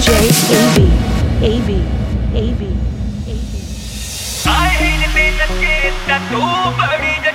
DJ AB, AB, AB, AB. I hate it, that's over.